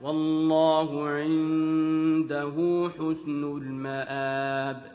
والله عنده حسن المآب.